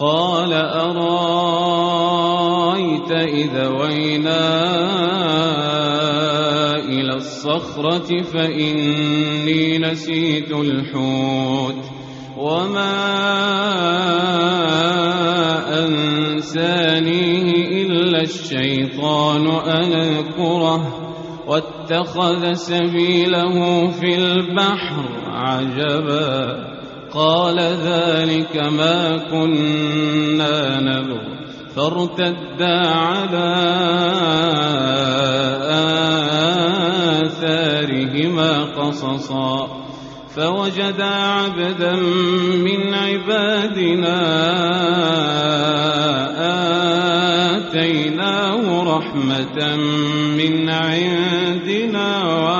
قال أرأيت إذا وينا إلى الصخرة فإني نسيت الحوت وما أنسانيه إلا الشيطان أن أذكره واتخذ سبيله في البحر عجبا قال ذلك ما كنا نبغ. فارتدا على آثارهما قصصا. فوجدا عبدا من عبادنا آتيناه رحمة من عندنا وعلمناه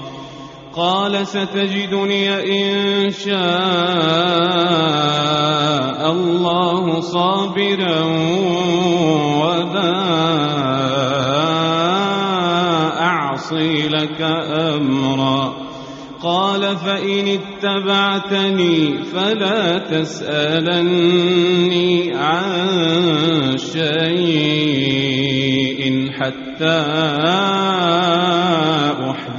قال ستجدني إن شاء الله صابرا ولا أعصي لك أمرا. قال فإن اتبعتني فلا تسألني عن شيء حتى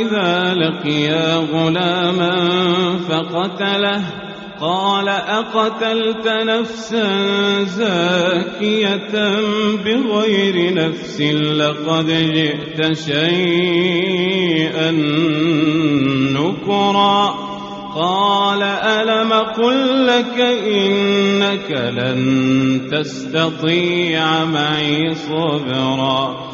إذا لقيا غلاما فقتله قال أقتلت نفسا زاكية بغير نفس لقد جئت شيئا نكرا قال ألم قل لك إنك لن تستطيع معي صبرا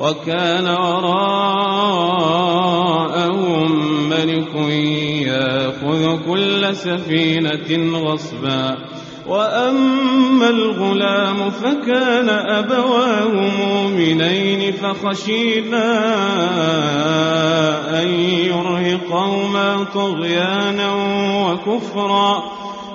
وكان وراءهم ملك يأخذ كل سفينة غصبا. وأما الغلام فكان أبواه مؤمنين فخشينا أن يرهقهما طغيانا وكفرا.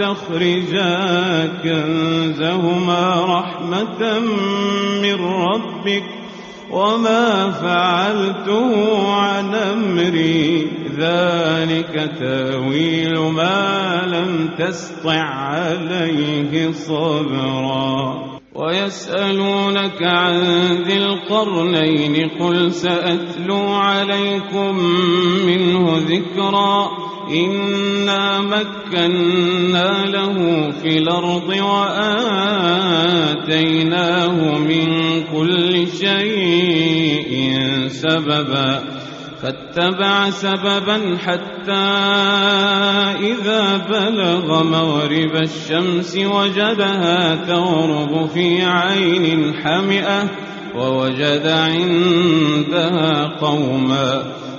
ويستخرجا كنزهما رحمة من ربك وما فعلته عن أمري. ذلك تأويل ما لم تسطع عليه صبرا. ويسألونك عن ذي القرنين قل سأتلو عليكم منه ذكرا. إنا مكنا له في الأرض وآتيناه من كل شيء سببا فاتبع سببا حتى إذا بلغ مغرب الشمس وجدها تغرب في عين حمئة ووجد عندها قوما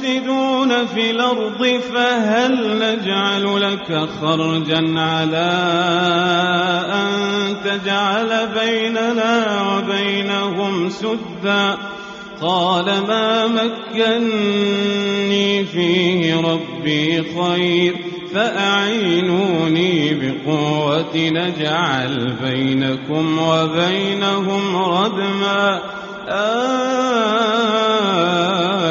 مفسدون في الأرض فهل نجعل لك خرجا على أن تجعل بيننا وبينهم سدا؟ قال ما مكني فيه ربي خير فأعينوني بقوة نجعل بينكم وبينهم ردما.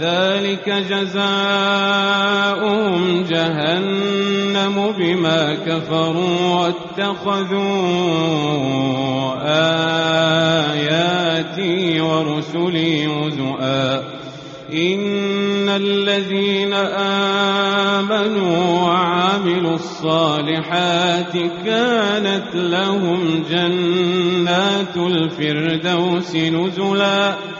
ذلك جزاؤهم جهنم بما كفروا واتخذوا آياتي ورسلي هزؤا. إن الذين آمنوا وعملوا الصالحات كانت لهم جنات الفردوس نزلاً.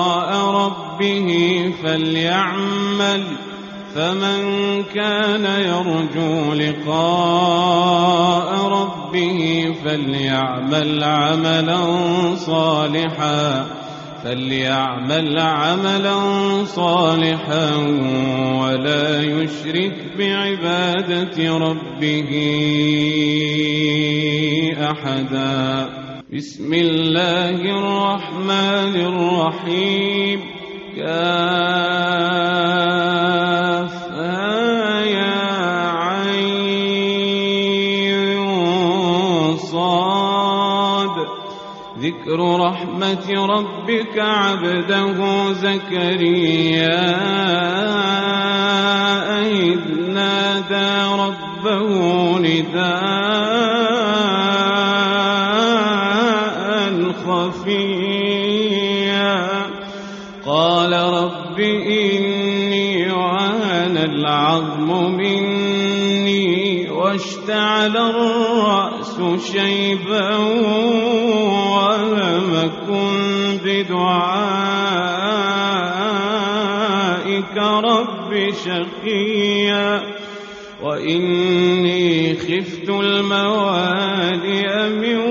ربه فليعمل فمن كان يرجو لقاء ربه فليعمل عملا صالحا فليعمل عملا صالحا ولا يشرك بعبادة ربه أحدا. بسم الله الرحمن الرحيم. كاف يا عين صاد. ذكر رحمة ربك عبده زكريا إذ نادى ربه نداء واشتعل الرأس شيبا ولم أكن بدعائك رب شقيا وإني خفت الموالي من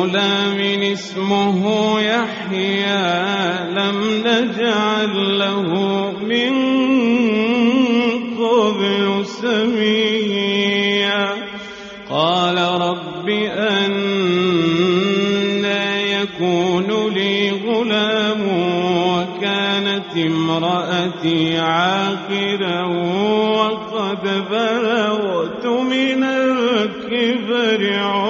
بغلام اسمه يحيى لم نجعل له من قبل سميا. قال رب أنا يكون لي غلام وكانت امرأتي عاقرا وقد بلغت من الكبر عتيا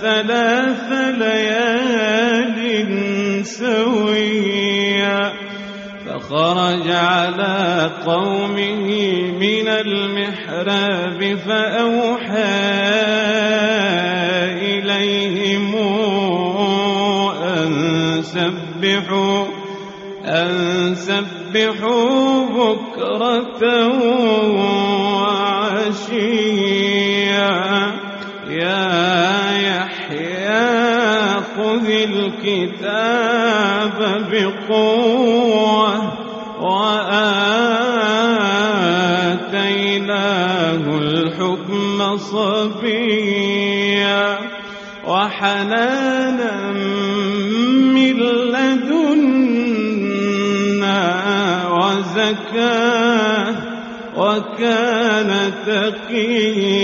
ثلاث ليال سويا. فخرج على قومه من المحراب فأوحى إليهم أن سبحوا أن سبحوا بكرة بقوة وآتيناه الحكم صبيا وحنانا من لدنا وزكاة وكان تقيا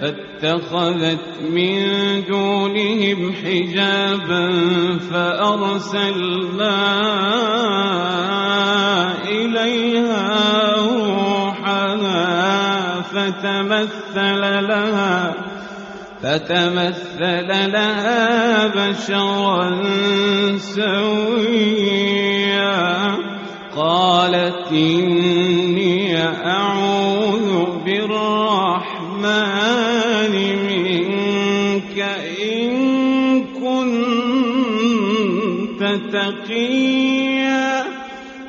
فاتخذت من دونهم حجابا فأرسلنا إليها روحنا فتمثل لها فتمثل لها بشرا سويا قالت إني أعوذ بالرحمن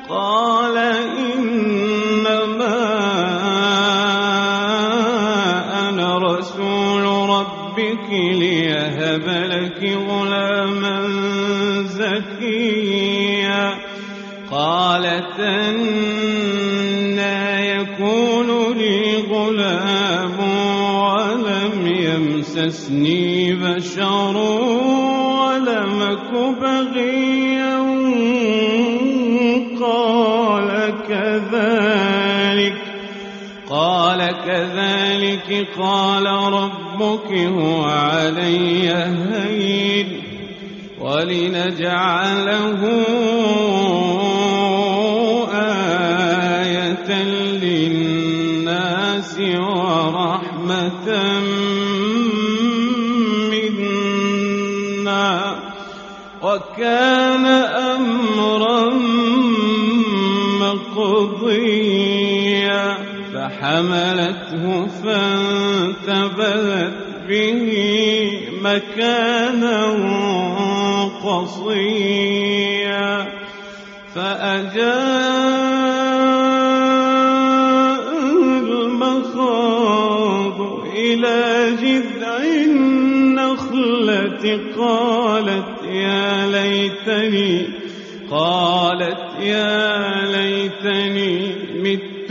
قال إنما أنا رسول ربك ليهب لك غلاما زكيا. يكون لي غلام ولم يمسسني بشر قال ربك هو علي هين ولنجعله آية للناس ورحمة منا وكان أمرا مقضيا فحملته فانتبذت به مكانا قصيا فأجاء المخاض إلى جذع النخلة قالت يا ليتني قالت يا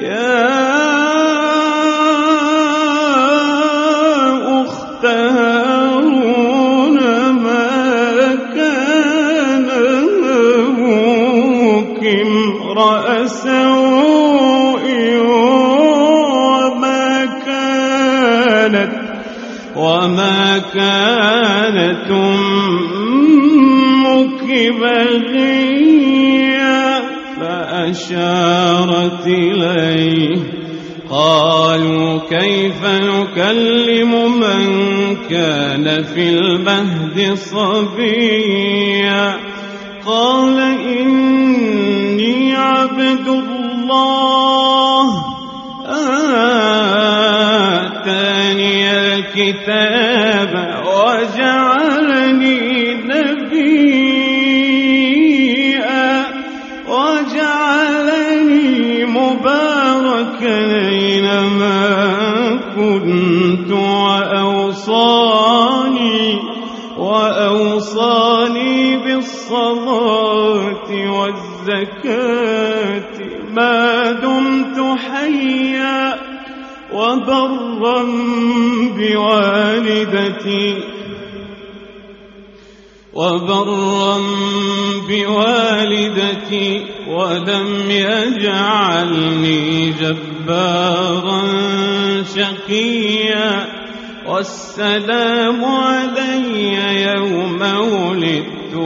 يا أخت هارون ما كان وما كانت وما كانت أمك بغيا فأشارت إليه. قالوا كيف نكلم من كان في المهد صبيا؟ قال إني عبد الله. آتاني الكتاب وجعلني بالصلاة والزكاة ما دمت حيا وبرا بوالدتي وبرا بوالدتي ولم يجعلني جبارا شقيا والسلام علي يوم ولدت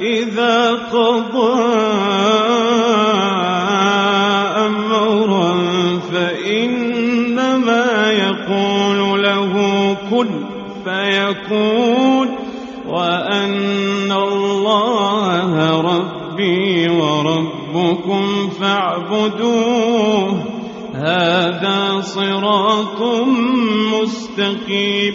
إذا قضى أمرا فإنما يقول له كن فيكون وأن الله ربي وربكم فاعبدوه. هذا صراط مستقيم.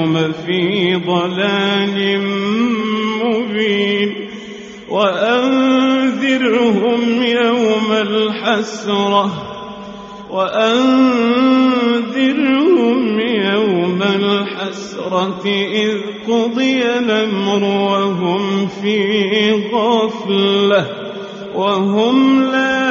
في ضلال مبين وأنذرهم يوم الحسرة وأنذرهم يوم الحسرة إذ قضي الأمر وهم في غفلة وهم لا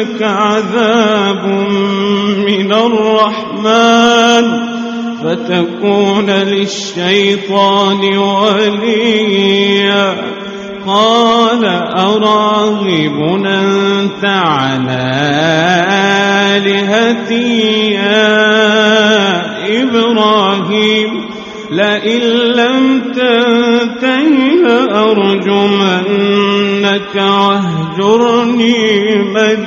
يمسك عذاب من الرحمن فتكون للشيطان وليا. قال أراغب أنت على آلهتي يا إبراهيم؟ لئن لم تنته لأرجمنك واهجرني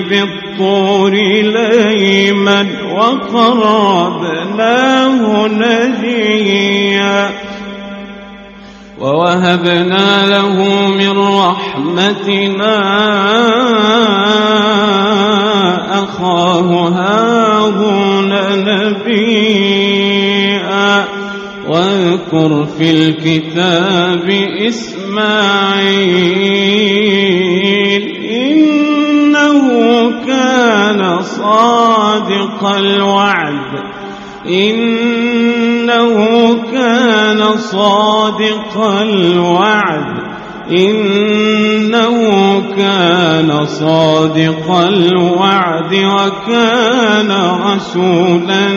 بالطور ليما وقربناه نجيا ووهبنا له من رحمتنا أخاه هارون نبيا. واذكر في الكتاب إسماعيل صادق الوعد. إنه كان صادق الوعد. إنه كان صادق الوعد وكان رسولا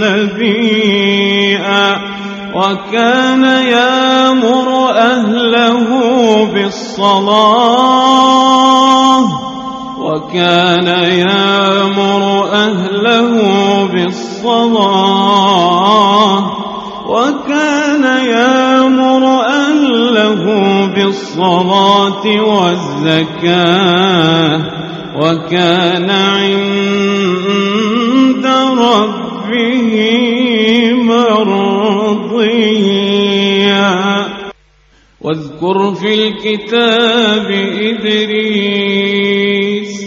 نبيا. وكان يامر أهله بالصلاة. وكان يامر أهله بالصلاة وكان يامر أهله بالصلاة والزكاة وكان عند ربه مرضيا. واذكر في الكتاب إدريس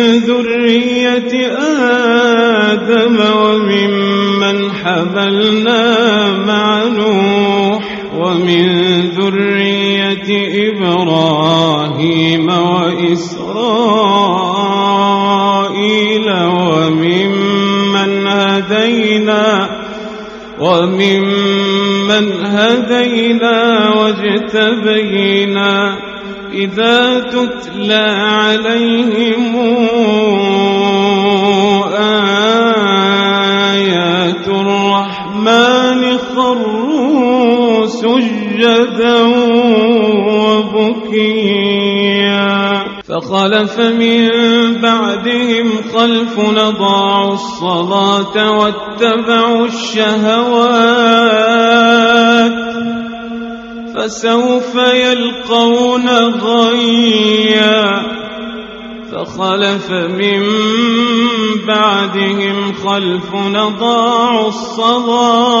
ذرية آدم وممن حملنا مع نوح ومن ذرية إبراهيم وإسرائيل وممن هدينا وممن هدينا واجتبينا إذا تتلى عليهم سجدا وبكيا. فخلف من بعدهم خلف نضاعوا الصلاة واتبعوا الشهوات. فسوف يلقون غيا. فخلف من بعدهم خلف نضاعوا الصلاة.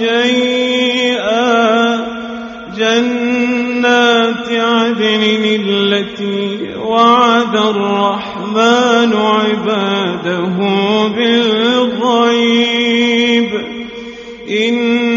شيئا. جنات عدن التي وعد الرحمن عباده بالغيب. إنه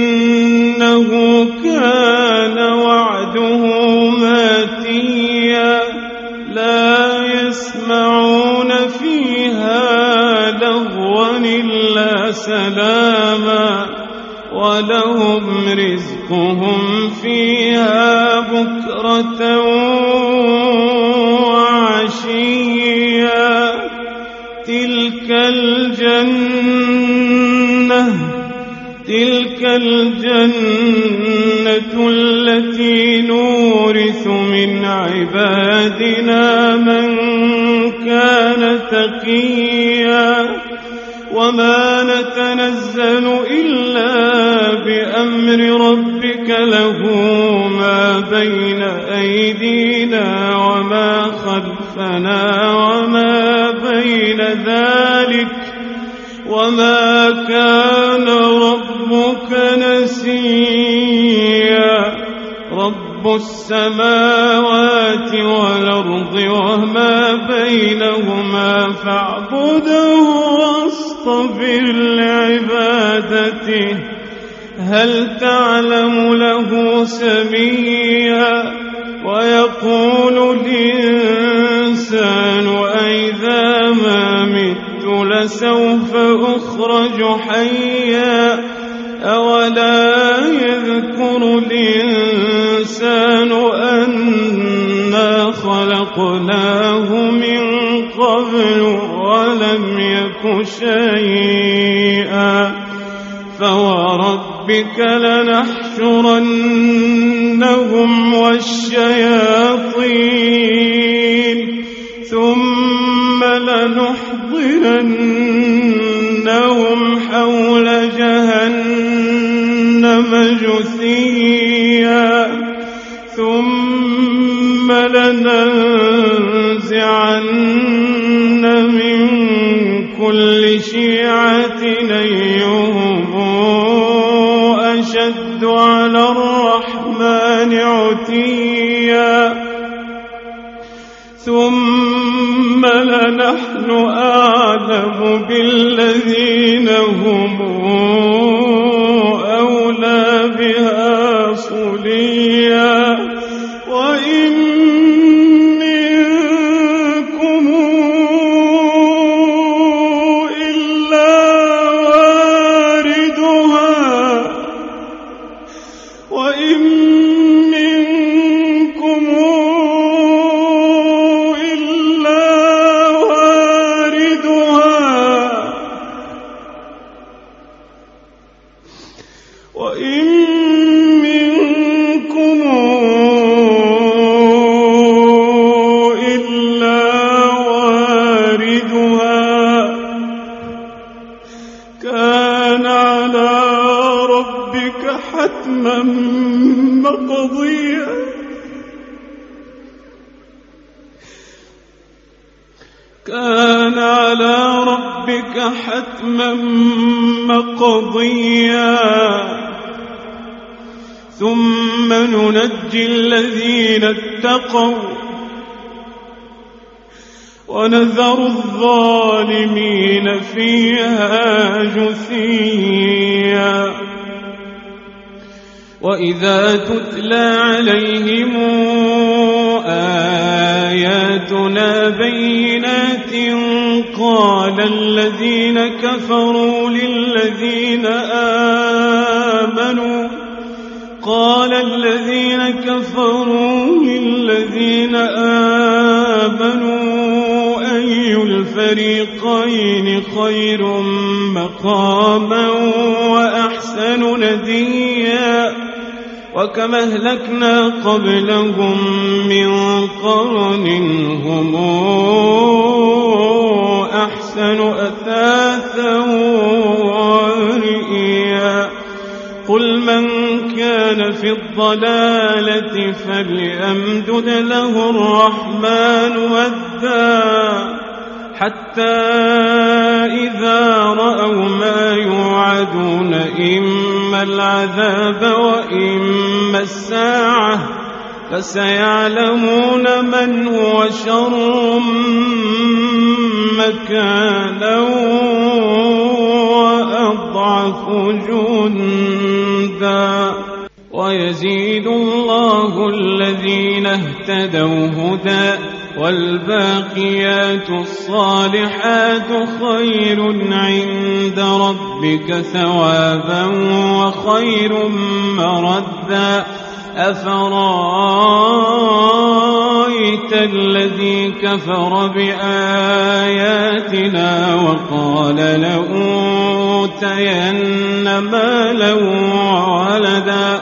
خلقناه من قبل ولم يك شيئا فوربك لنحشرنهم والشياطين ثم لنحضرنهم حول جهنم جثيا ثم لننزعن من كل شيعة أيهم أشد على الرحمن عتيا. ثم لنحن أعلم بالذين هم كان على ربك حتما مقضيا. ثم ننجي الذين اتقوا ونذر الظالمين فيها جثيا. وإذا تتلى عليهم آياتنا بينات قال الذين كفروا للذين آمنوا قال الذين كفروا للذين آمنوا أي الفريقين خير مقاما وأحسن نديا وكما أهلكنا قبلهم من قرن هم أحسن أثاثا ورئيا قل من كان في الضلالة فليمدد له الرحمن ودا. حتى إذا رأوا ما يوعدون إما العذاب وإما الساعة فسيعلمون من هو شر مكانا وأضعف جندا. ويزيد الله الذين اهتدوا هدى. والباقيات الصالحات خير عند ربك ثوابا وخير مردا. أفرأيت الذي كفر بآياتنا وقال لأوتين مالا وولدا؟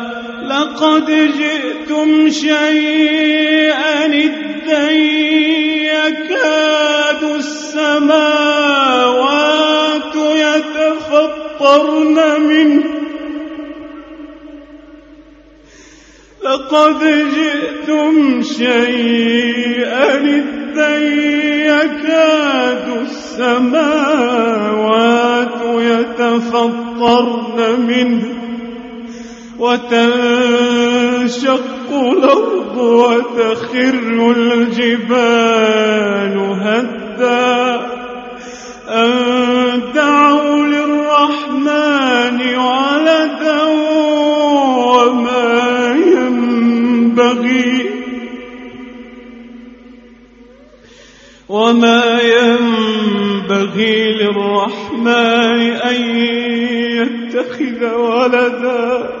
لقد جئتم شيئا إدا يكاد السماوات يتفطرن منه. لقد جئتم شيئا إدا يكاد السماوات يتفطرن منه. وتنشق الأرض وتخر الجبال هدا. أن دعوا للرحمن ولدا وما ينبغي. وما ينبغي للرحمن أن يتخذ ولدا.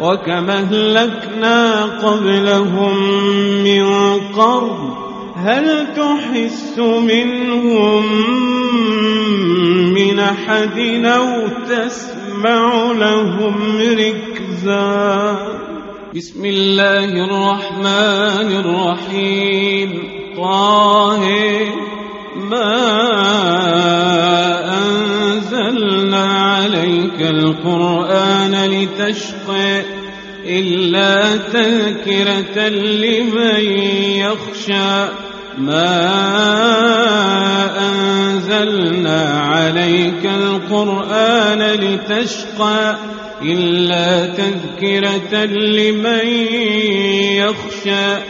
وكما أهلكنا قبلهم من قرن هل تحس منهم من أحد أو تسمع لهم ركزا؟ بسم الله الرحمن الرحيم. طه ما أنزلنا عليك القرآن لتشقى إلا تذكرة لمن يخشى. ما أنزلنا عليك القرآن لتشقى إلا تذكرة لمن يخشى.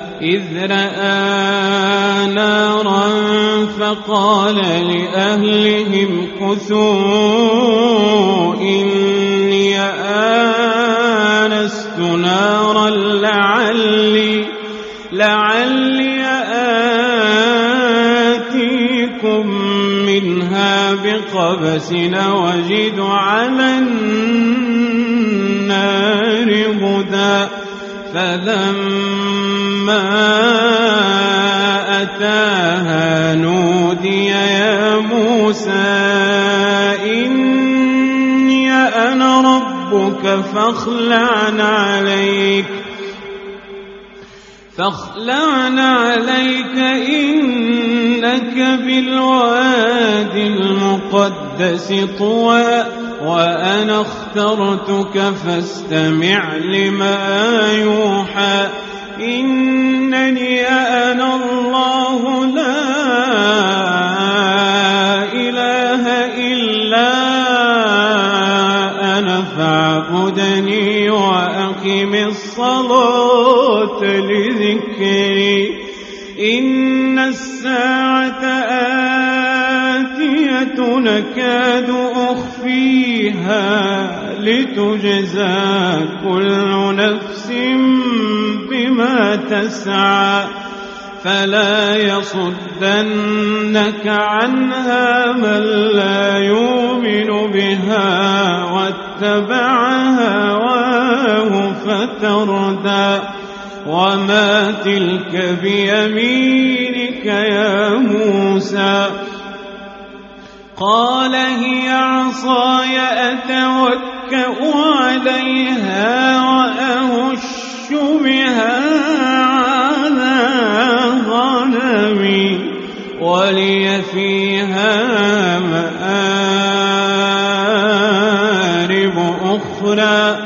إذ رأى نارا فقال لأهلهم كثوا إني آنست نارا لعلي لعلي آتيكم منها بقبس وجد على النار هدى. فلما أتاها نودي يا موسى إني أنا ربك فاخلع عليك فاخلعن عليك إنك بالواد المقدس طوى وأنا اخترتك فاستمع لما يوحى إنني أنا الله لا إله إلا أنا فاعبدني وأقم الصلاة لذكري. إن الساعة آتية نكاد أخفيها لتجزى كل نفس تسعى فلا يصدنك عنها من لا يؤمن بها واتبع هواه فتردى وما تلك بيمينك يا موسى قال هي عصاي أتوكأ عليها ولي فيها مآرب أخرى.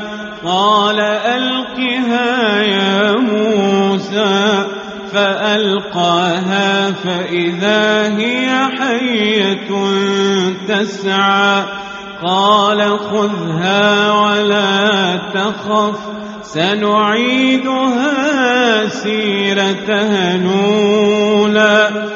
قال ألقها يا موسى. فألقاها فإذا هي حية تسعى. قال خذها ولا تخف. سنعيدها سيرتها نولا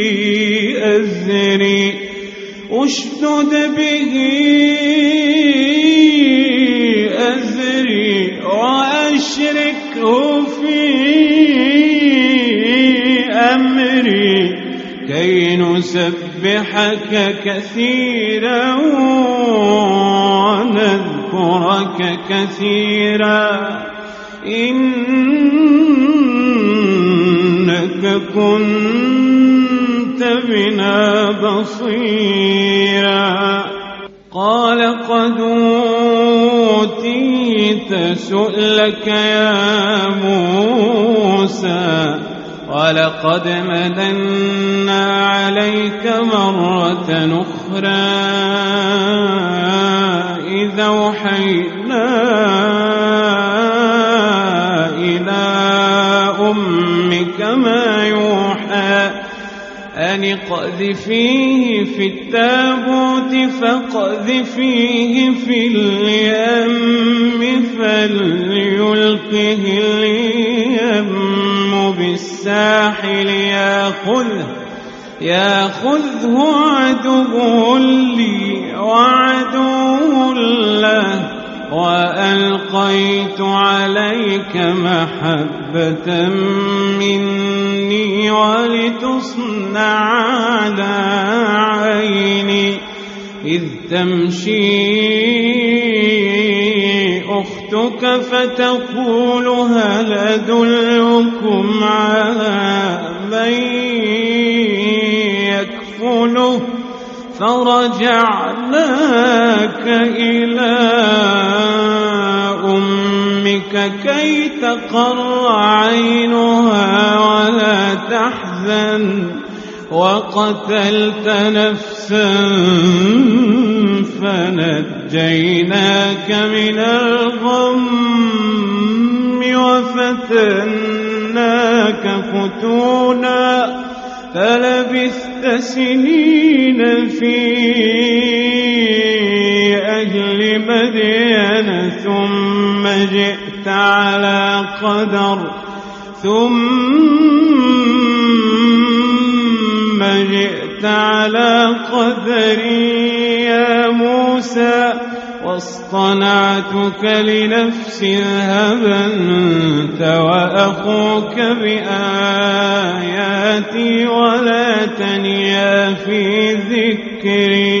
أزري أشدد به أزري وأشركه في أمري كي نسبحك كثيرا ونذكرك كثيرا. إنك كنت بنا بصيرا. قال قد أوتيت سؤلك يا موسى ولقد مدنا عليك مرة أخرى. إذا أوحينا إلى أمك ما أن اقذفيه في التابوت فاقذفيه في اليم فليلقه اليم بالساحل ياخذه ياخذه عدو لي وعدو له وألقيت عليك محبة مني ولتصنع على عيني إذ تمشي أختك فتقول هل أدلكم على من يكفله؟ فرجعناك إلى أمك كي تقر عينها ولا تحزن وقتلت نفسا فنجيناك من الغم وفتناك فتونا فلبثت سنين في أهل مدين ثم جئت على قدر ثم جئت على قدر يا موسى واصطنعتك لنفسي اذهب أنت وأخوك بآياتي ولا تنيا في ذكري.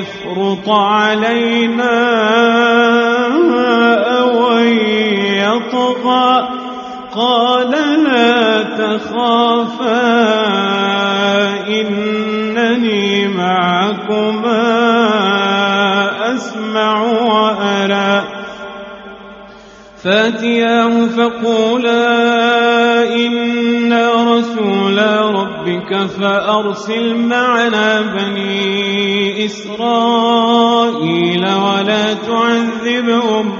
يفرط علينا أو يطغى قال لا تخافا إنني معكما أسمع وأرى فاتياه فقولا إنا رسولا ربك فأرسل معنا بني إسرائيل ولا تعذبهم.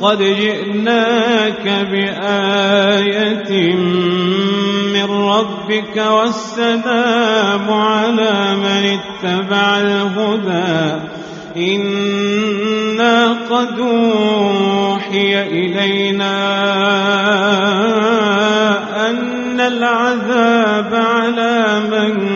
قد جئناك بآية من ربك والسلام على من اتبع الهدى. إنا قد أوحي إلينا أن العذاب على من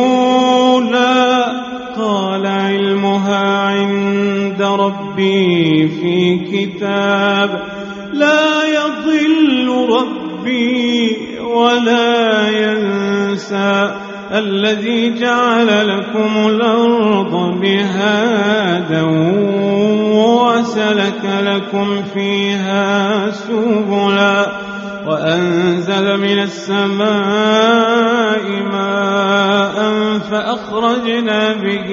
في كتاب لا يضل ربي ولا ينسى الذي جعل لكم الأرض بهادا وسلك لكم فيها سبلا وأنزل من السماء ماء فأخرجنا به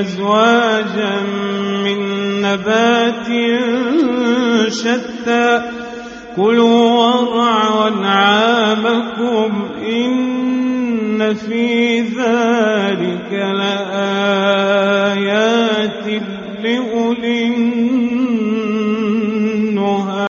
أزواجا نبات شتى. كلوا وارعوا أنعامكم إن في ذلك لآيات لأولي